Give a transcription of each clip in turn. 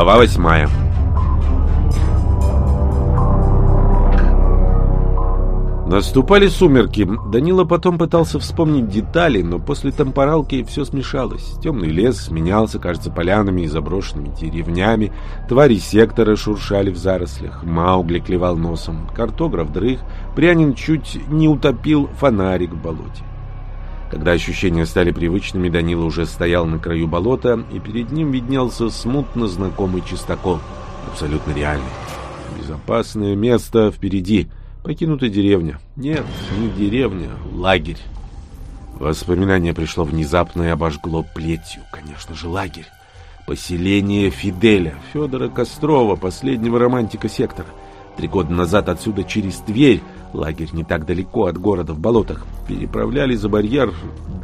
Глава восьмая. Наступали сумерки. Данила потом пытался вспомнить детали, но после темпоралки все смешалось. Темный лес сменялся, кажется, полянами и заброшенными деревнями. Твари сектора шуршали в зарослях. Маугли клевал носом. Картограф дрых. Прянин чуть не утопил фонарик в болоте. Когда ощущения стали привычными, Данила уже стоял на краю болота, и перед ним виднелся смутно знакомый чистокол. Абсолютно реальный. Безопасное место впереди — Покинутая деревня. Нет, не деревня, лагерь. Воспоминание пришло внезапно и обожгло плетью. Конечно же, лагерь. Поселение Фиделя, Федора Кострова, последнего романтика сектора. Три года назад отсюда через Тверь, лагерь не так далеко от города в болотах, переправляли за барьер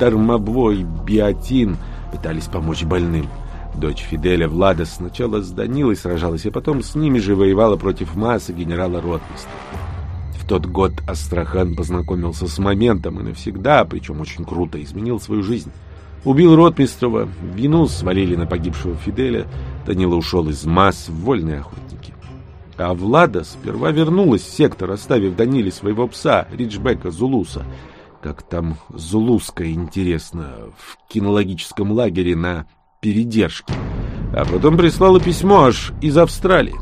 дармовой биотин, пытались помочь больным. Дочь Фиделя Влада сначала с Данилой сражалась, а потом с ними же воевала против массы генерала Ротмистра тот год Астрахан познакомился с моментом и навсегда, причем очень круто, изменил свою жизнь. Убил Ротмистрова, вину свалили на погибшего Фиделя, Данила ушел из масс в вольные охотники. А Влада сперва вернулась в сектор, оставив Даниле своего пса, Риджбека Зулуса. Как там Зулуска, интересно, в кинологическом лагере на передержке. А потом прислала письмо аж из Австралии.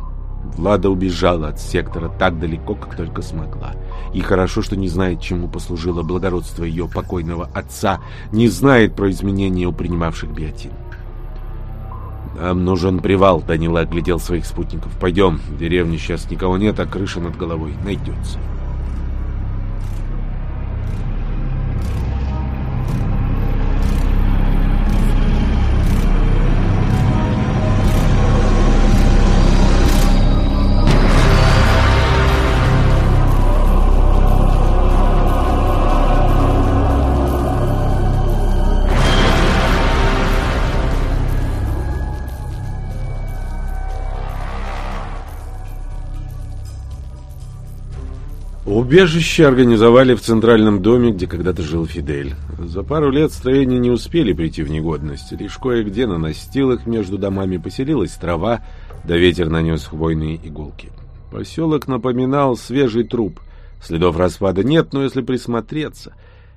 Влада убежала от сектора так далеко, как только смогла. И хорошо, что не знает, чему послужило благородство ее покойного отца, не знает про изменения у принимавших биотин. «Нам нужен привал», — Данила оглядел своих спутников. «Пойдем, в деревне сейчас никого нет, а крыша над головой найдется». Убежище организовали в центральном доме, где когда-то жил Фидель. За пару лет строения не успели прийти в негодность. Лишь кое-где на настилах между домами поселилась трава, да ветер нанес хвойные иголки. Поселок напоминал свежий труп. Следов распада нет, но если присмотреться...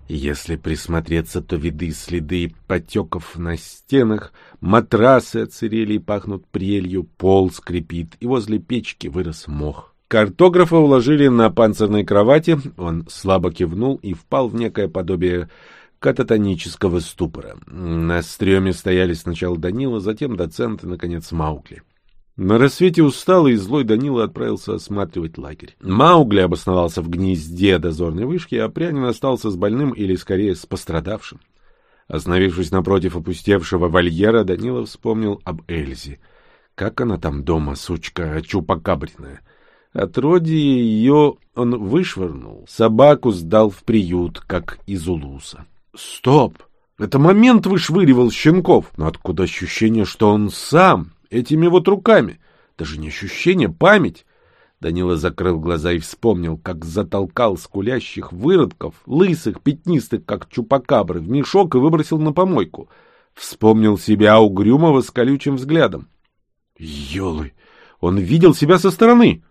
Если присмотреться, то виды следы потеков на стенах, матрасы оцерели и пахнут прелью, пол скрипит, и возле печки вырос мох. Картографа уложили на панцирной кровати, он слабо кивнул и впал в некое подобие кататонического ступора. На стреме стояли сначала Данила, затем доцент и, наконец, Маугли. На рассвете усталый и злой Данила отправился осматривать лагерь. Маугли обосновался в гнезде дозорной вышки, а Прянин остался с больным или, скорее, с пострадавшим. Остановившись напротив опустевшего вольера, Данила вспомнил об Эльзе. Как она там дома, сучка чупакабриная? Отродье ее он вышвырнул, собаку сдал в приют, как из улуса. Стоп! Это момент вышвыривал щенков. Но откуда ощущение, что он сам, этими вот руками? Даже не ощущение, память. Данила закрыл глаза и вспомнил, как затолкал скулящих выродков, лысых, пятнистых, как чупакабры, в мешок и выбросил на помойку. Вспомнил себя угрюмого с колючим взглядом. Ёлы! Он видел себя со стороны.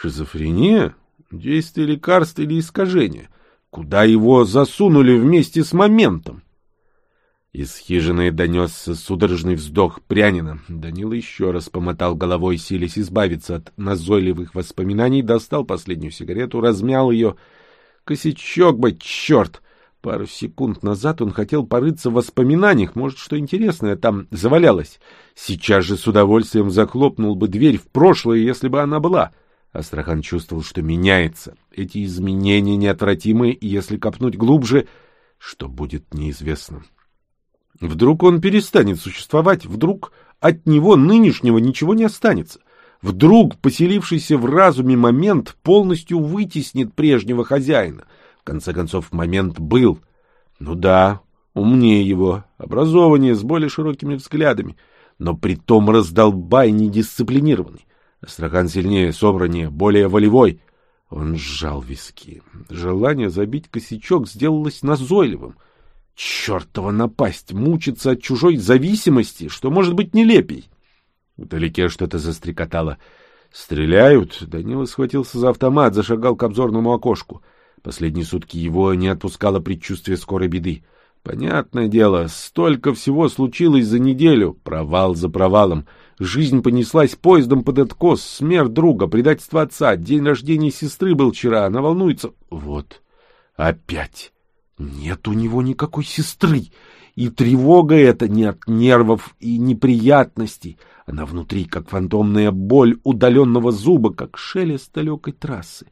Шизофрения? Действие лекарства или искажение? Куда его засунули вместе с моментом? Из хижины донесся судорожный вздох прянина. Данила еще раз помотал головой, силясь избавиться от назойливых воспоминаний, достал последнюю сигарету, размял ее. Косячок бы, черт! Пару секунд назад он хотел порыться в воспоминаниях, может, что интересное там завалялось. Сейчас же с удовольствием захлопнул бы дверь в прошлое, если бы она была. — Астрахан чувствовал, что меняется. Эти изменения неотвратимы, и если копнуть глубже, что будет неизвестно. Вдруг он перестанет существовать, вдруг от него нынешнего ничего не останется. Вдруг поселившийся в разуме момент полностью вытеснит прежнего хозяина. В конце концов, момент был. Ну да, умнее его, образованнее, с более широкими взглядами, но притом раздолбай недисциплинированный. Астрахан сильнее, собраннее, более волевой. Он сжал виски. Желание забить косячок сделалось назойливым. Чертова напасть, мучиться от чужой зависимости, что может быть нелепей. Вдалеке что-то застрекотало. «Стреляют?» Данила схватился за автомат, зашагал к обзорному окошку. Последние сутки его не отпускало предчувствие скорой беды. Понятное дело, столько всего случилось за неделю. Провал за провалом. Жизнь понеслась поездом под откос, смерть друга, предательство отца, день рождения сестры был вчера, она волнуется. Вот, опять. Нет у него никакой сестры. И тревога эта не от нервов и неприятностей. Она внутри, как фантомная боль удаленного зуба, как шелест далекой трассы.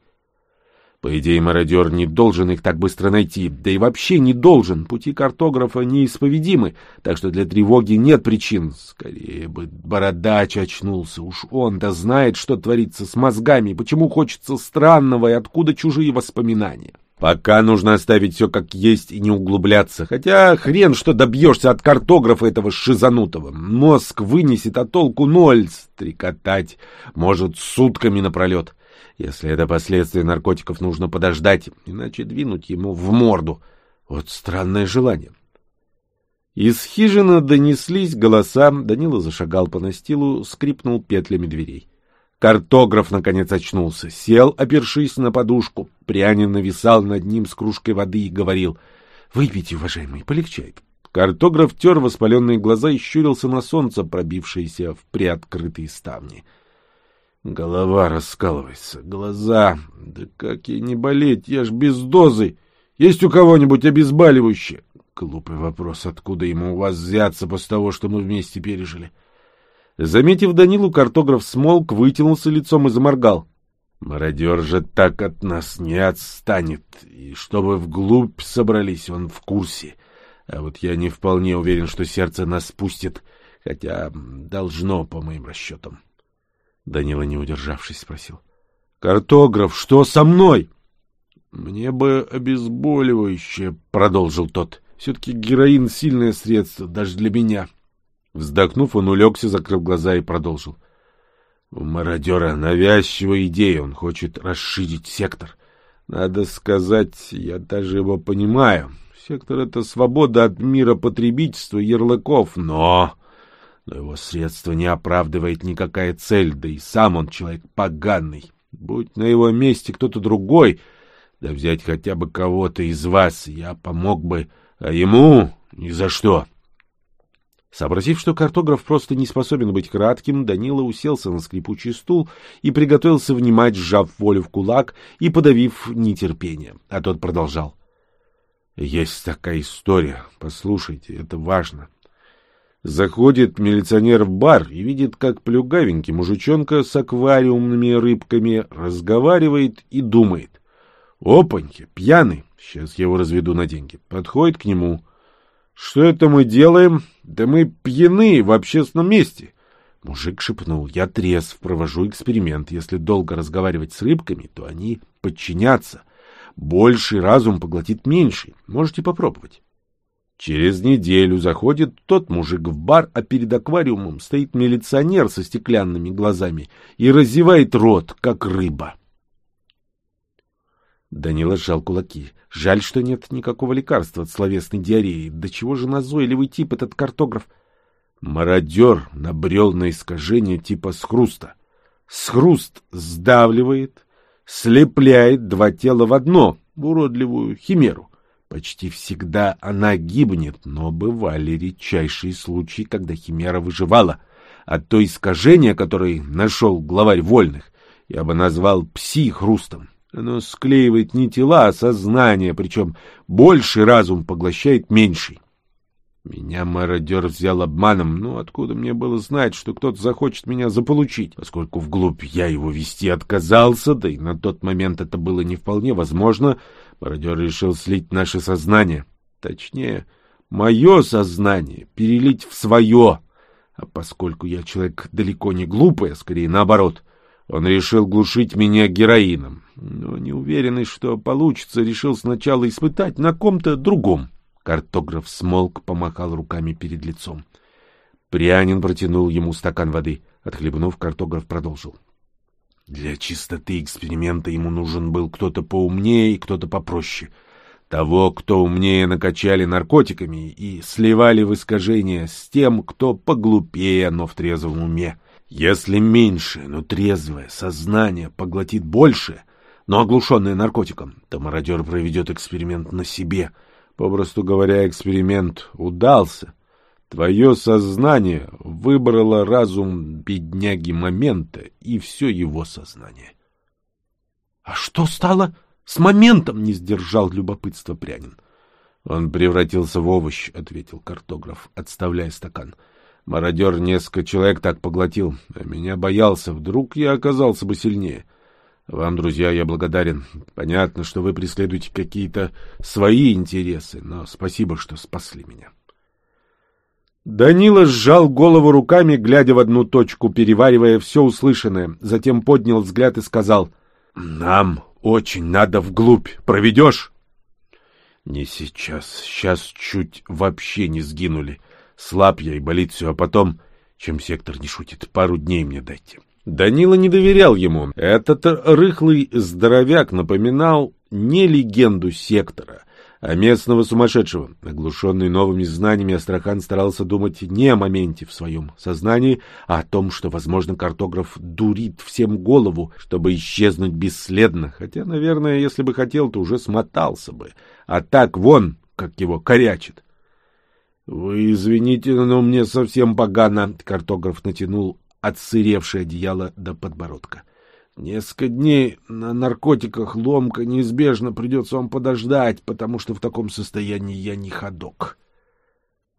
По идее, мародер не должен их так быстро найти, да и вообще не должен. Пути картографа неисповедимы, так что для тревоги нет причин. Скорее бы бородач очнулся, уж он-то знает, что творится с мозгами, почему хочется странного и откуда чужие воспоминания. Пока нужно оставить все как есть и не углубляться, хотя хрен что добьешься от картографа этого шизанутого. Мозг вынесет, а толку ноль, стрекотать может сутками напролет. Если это последствия наркотиков, нужно подождать, иначе двинуть ему в морду. Вот странное желание. Из хижины донеслись голоса, Данила зашагал по настилу, скрипнул петлями дверей. Картограф, наконец, очнулся, сел, опершись на подушку. Прянин нависал над ним с кружкой воды и говорил, «Выпейте, уважаемый, полегчает». Картограф тер воспаленные глаза и щурился на солнце, пробившееся в приоткрытые ставни. — Голова раскалывается, глаза. Да как ей не болеть, я ж без дозы. Есть у кого-нибудь обезболивающее? Глупый вопрос, откуда ему у вас взяться после того, что мы вместе пережили? Заметив Данилу, картограф смолк, вытянулся лицом и заморгал. Мародер же так от нас не отстанет, и чтобы вглубь собрались, он в курсе. А вот я не вполне уверен, что сердце нас спустит, хотя должно, по моим расчетам. Данила, не удержавшись, спросил. — Картограф, что со мной? — Мне бы обезболивающее, — продолжил тот. — Все-таки героин — сильное средство, даже для меня. Вздохнув, он улегся, закрыл глаза и продолжил. — У мародера навязчивая идея, он хочет расширить сектор. Надо сказать, я даже его понимаю. Сектор — это свобода от мира потребительства ярлыков, но но его средство не оправдывает никакая цель, да и сам он человек поганый. Будь на его месте кто-то другой, да взять хотя бы кого-то из вас, я помог бы, а ему ни за что. Сообразив, что картограф просто не способен быть кратким, Данила уселся на скрипучий стул и приготовился внимать, сжав волю в кулак и подавив нетерпение. А тот продолжал. — Есть такая история. Послушайте, это важно. Заходит милиционер в бар и видит, как плюгавенький мужичонка с аквариумными рыбками разговаривает и думает. Опаньки, пьяный, сейчас я его разведу на деньги. Подходит к нему. Что это мы делаем? Да мы пьяны в общественном месте. Мужик шепнул, я трезв, провожу эксперимент. Если долго разговаривать с рыбками, то они подчинятся. Больший разум поглотит меньший. Можете попробовать. Через неделю заходит тот мужик в бар, а перед аквариумом стоит милиционер со стеклянными глазами и разевает рот, как рыба. Данила сжал кулаки. Жаль, что нет никакого лекарства от словесной диареи. До чего же назойливый тип этот картограф? Мародер набрел на искажение типа схруста. Схруст сдавливает, слепляет два тела в одно, уродливую химеру. Почти всегда она гибнет, но бывали редчайшие случаи, когда химера выживала. А то искажение, которое нашел главарь вольных, я бы назвал психрустом. Оно склеивает не тела, а сознание, причем больший разум поглощает меньший. Меня мародер взял обманом, ну откуда мне было знать, что кто-то захочет меня заполучить, поскольку вглубь я его вести отказался, да и на тот момент это было не вполне возможно, мародер решил слить наше сознание, точнее, мое сознание, перелить в свое, а поскольку я человек далеко не глупый, а скорее наоборот, он решил глушить меня героином, но не уверенный, что получится, решил сначала испытать на ком-то другом. Картограф смолк, помахал руками перед лицом. Прянин протянул ему стакан воды. Отхлебнув, картограф продолжил. Для чистоты эксперимента ему нужен был кто-то поумнее и кто-то попроще. Того, кто умнее накачали наркотиками и сливали в искажение с тем, кто поглупее, но в трезвом уме. Если меньшее, но трезвое сознание поглотит больше, но оглушенное наркотиком, то мародер проведет эксперимент на себе. Попросту говоря, эксперимент удался. Твое сознание выбрало разум бедняги момента и все его сознание. — А что стало с моментом? — не сдержал любопытство Прянин. — Он превратился в овощ, — ответил картограф, отставляя стакан. Мародер несколько человек так поглотил, а меня боялся, вдруг я оказался бы сильнее. Вам, друзья, я благодарен. Понятно, что вы преследуете какие-то свои интересы, но спасибо, что спасли меня. Данила сжал голову руками, глядя в одну точку, переваривая все услышанное. Затем поднял взгляд и сказал, «Нам очень надо вглубь. Проведешь?» «Не сейчас. Сейчас чуть вообще не сгинули. Слаб я и болит все, а потом, чем сектор не шутит, пару дней мне дайте». Данила не доверял ему. Этот рыхлый здоровяк напоминал не легенду сектора, а местного сумасшедшего. Оглушенный новыми знаниями, Астрахан старался думать не о моменте в своем сознании, а о том, что, возможно, картограф дурит всем голову, чтобы исчезнуть бесследно, хотя, наверное, если бы хотел, то уже смотался бы. А так вон, как его корячит. — Вы извините, но мне совсем погано, — картограф натянул отсыревшее одеяло до подбородка. — Несколько дней на наркотиках ломка неизбежно придется вам подождать, потому что в таком состоянии я не ходок.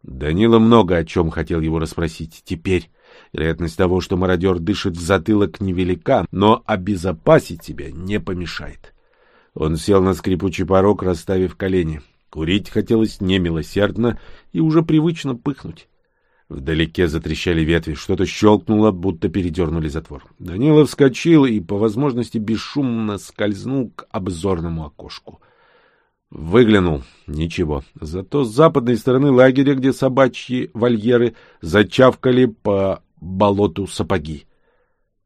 Данила много о чем хотел его расспросить. Теперь вероятность того, что мародер дышит в затылок, невелика, но обезопасить себя не помешает. Он сел на скрипучий порог, расставив колени. Курить хотелось немилосердно и уже привычно пыхнуть. Вдалеке затрещали ветви, что-то щелкнуло, будто передернули затвор. Данила вскочил и, по возможности, бесшумно скользнул к обзорному окошку. Выглянул. Ничего. Зато с западной стороны лагеря, где собачьи вольеры, зачавкали по болоту сапоги.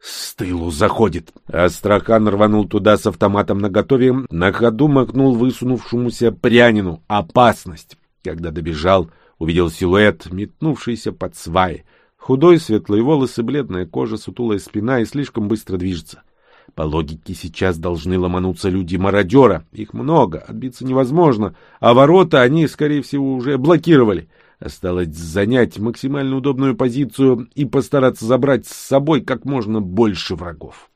С тылу заходит. Астрахан рванул туда с автоматом наготове, на ходу макнул высунувшемуся прянину. Опасность. Когда добежал, Увидел силуэт, метнувшийся под сваи. Худой, светлые волосы, бледная кожа, сутулая спина и слишком быстро движется. По логике сейчас должны ломануться люди-мародера. Их много, отбиться невозможно, а ворота они, скорее всего, уже блокировали. Осталось занять максимально удобную позицию и постараться забрать с собой как можно больше врагов.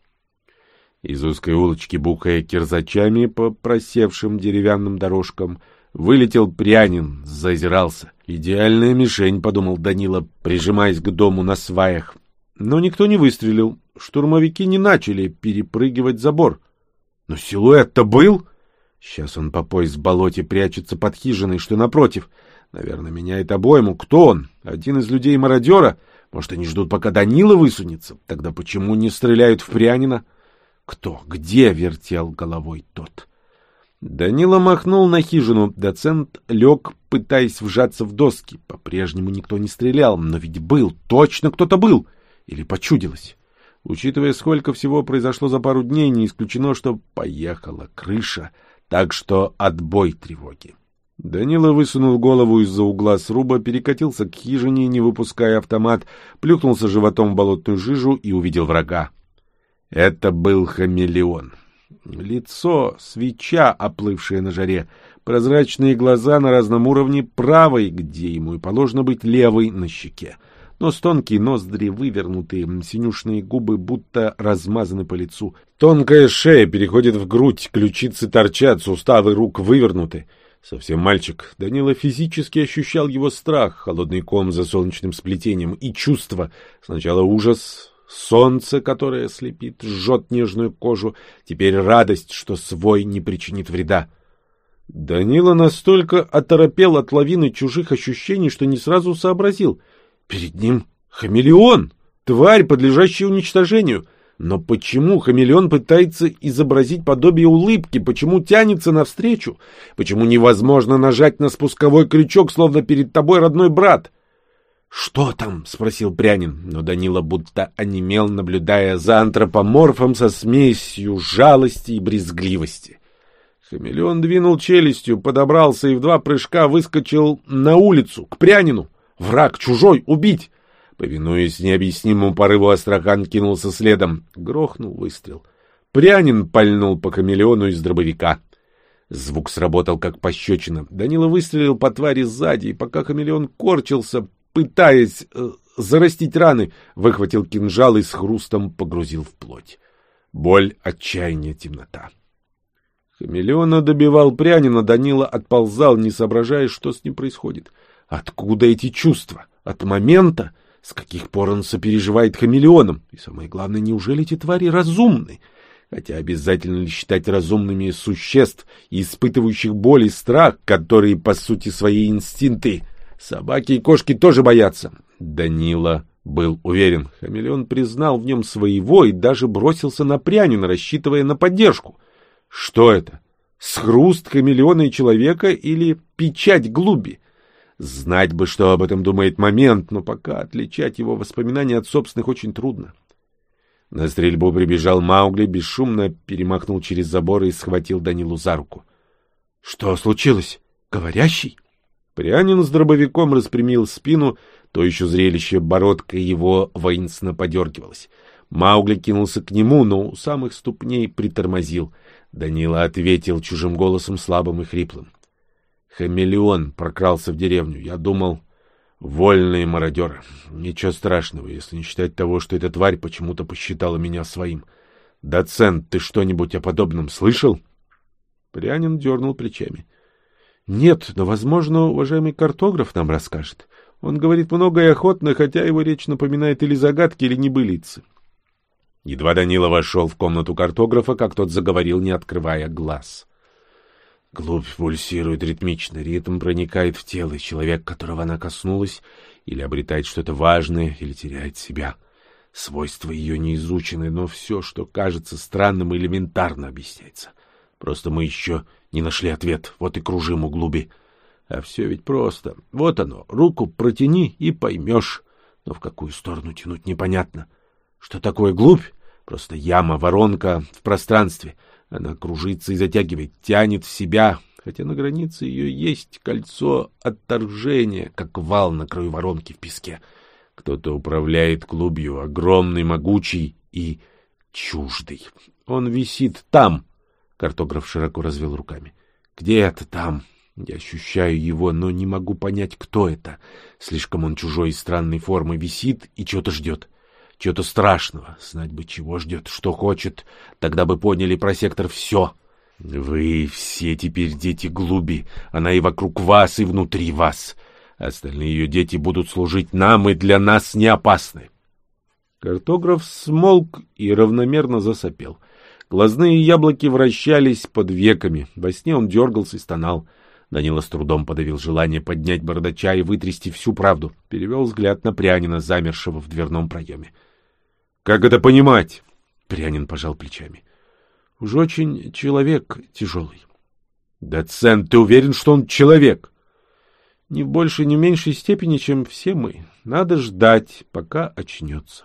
Из узкой улочки, бухая кирзачами по просевшим деревянным дорожкам, вылетел прянин, зазирался. «Идеальная мишень», — подумал Данила, прижимаясь к дому на сваях. Но никто не выстрелил. Штурмовики не начали перепрыгивать забор. Но силуэт-то был! Сейчас он по пояс в болоте прячется под хижиной, что напротив. Наверное, меняет обойму. Кто он? Один из людей-мародера? Может, они ждут, пока Данила высунется? Тогда почему не стреляют в прянина? Кто? Где? — вертел головой тот. — Данила махнул на хижину. Доцент лег, пытаясь вжаться в доски. По-прежнему никто не стрелял, но ведь был, точно кто-то был. Или почудилось. Учитывая, сколько всего произошло за пару дней, не исключено, что поехала крыша. Так что отбой тревоги. Данила высунул голову из-за угла сруба, перекатился к хижине, не выпуская автомат, плюхнулся животом в болотную жижу и увидел врага. Это был хамелеон. Лицо — свеча, оплывшая на жаре, прозрачные глаза на разном уровне, правой, где ему и положено быть, левой на щеке. Нос тонкий, ноздри вывернутые, синюшные губы будто размазаны по лицу. Тонкая шея переходит в грудь, ключицы торчат, суставы рук вывернуты. Совсем мальчик. Данила физически ощущал его страх, холодный ком за солнечным сплетением и чувство. Сначала ужас, Солнце, которое слепит, жжет нежную кожу. Теперь радость, что свой не причинит вреда. Данила настолько оторопел от лавины чужих ощущений, что не сразу сообразил. Перед ним хамелеон, тварь, подлежащая уничтожению. Но почему хамелеон пытается изобразить подобие улыбки? Почему тянется навстречу? Почему невозможно нажать на спусковой крючок, словно перед тобой родной брат? «Что там?» — спросил Прянин, но Данила будто онемел, наблюдая за антропоморфом со смесью жалости и брезгливости. Хамелеон двинул челюстью, подобрался и в два прыжка выскочил на улицу, к Прянину. «Враг чужой! Убить!» Повинуясь необъяснимому порыву, Астрахан кинулся следом. Грохнул выстрел. Прянин пальнул по хамелеону из дробовика. Звук сработал как пощечина. Данила выстрелил по твари сзади, и пока хамелеон корчился, пытаясь э, зарастить раны, выхватил кинжал и с хрустом погрузил в плоть. Боль, отчаяние, темнота. Хамелеона добивал прянина, Данила отползал, не соображая, что с ним происходит. Откуда эти чувства? От момента? С каких пор он сопереживает хамелеоном? И самое главное, неужели эти твари разумны? Хотя обязательно ли считать разумными существ, испытывающих боль и страх, которые, по сути, свои инстинкты? Собаки и кошки тоже боятся. Данила был уверен. Хамелеон признал в нем своего и даже бросился на прянина, рассчитывая на поддержку. Что это? Схруст хамелеона и человека или печать глуби? Знать бы, что об этом думает момент, но пока отличать его воспоминания от собственных очень трудно. На стрельбу прибежал Маугли, бесшумно перемахнул через забор и схватил Данилу за руку. — Что случилось? Говорящий? Прянин с дробовиком распрямил спину, то еще зрелище бородка его воинственно подергивалось. Маугли кинулся к нему, но у самых ступней притормозил. Данила ответил чужим голосом, слабым и хриплым. Хамелеон прокрался в деревню. Я думал, вольные мародеры. Ничего страшного, если не считать того, что эта тварь почему-то посчитала меня своим. Доцент, ты что-нибудь о подобном слышал? Прянин дернул плечами. Нет, но, возможно, уважаемый картограф нам расскажет. Он говорит много и охотно, хотя его речь напоминает или загадки, или небылицы. Едва Данила вошел в комнату картографа, как тот заговорил, не открывая глаз. Глубь пульсирует ритмично, ритм проникает в тело, и человек, которого она коснулась, или обретает что-то важное, или теряет себя. Свойства ее не изучены, но все, что кажется странным, элементарно объясняется. Просто мы еще не нашли ответ, вот и кружим у глуби. А все ведь просто. Вот оно, руку протяни и поймешь. Но в какую сторону тянуть непонятно. Что такое глубь? Просто яма, воронка в пространстве. Она кружится и затягивает, тянет в себя, хотя на границе ее есть кольцо отторжения, как вал на краю воронки в песке. Кто-то управляет клубью, огромный, могучий и чуждый. Он висит там. Картограф широко развел руками. Где это там? Я ощущаю его, но не могу понять, кто это. Слишком он чужой и странной формы висит и чего-то ждет чего-то страшного. Знать бы, чего ждет, что хочет. Тогда бы поняли про сектор все. Вы все теперь дети Глуби. Она и вокруг вас, и внутри вас. Остальные ее дети будут служить нам, и для нас не опасны. Картограф смолк и равномерно засопел. Глазные яблоки вращались под веками. Во сне он дергался и стонал. Данила с трудом подавил желание поднять бардача и вытрясти всю правду. Перевел взгляд на прянина, замершего в дверном проеме. — как это понимать? Прянин пожал плечами. Уж очень человек тяжелый. Доцент, ты уверен, что он человек? Не в большей, не в меньшей степени, чем все мы. Надо ждать, пока очнется.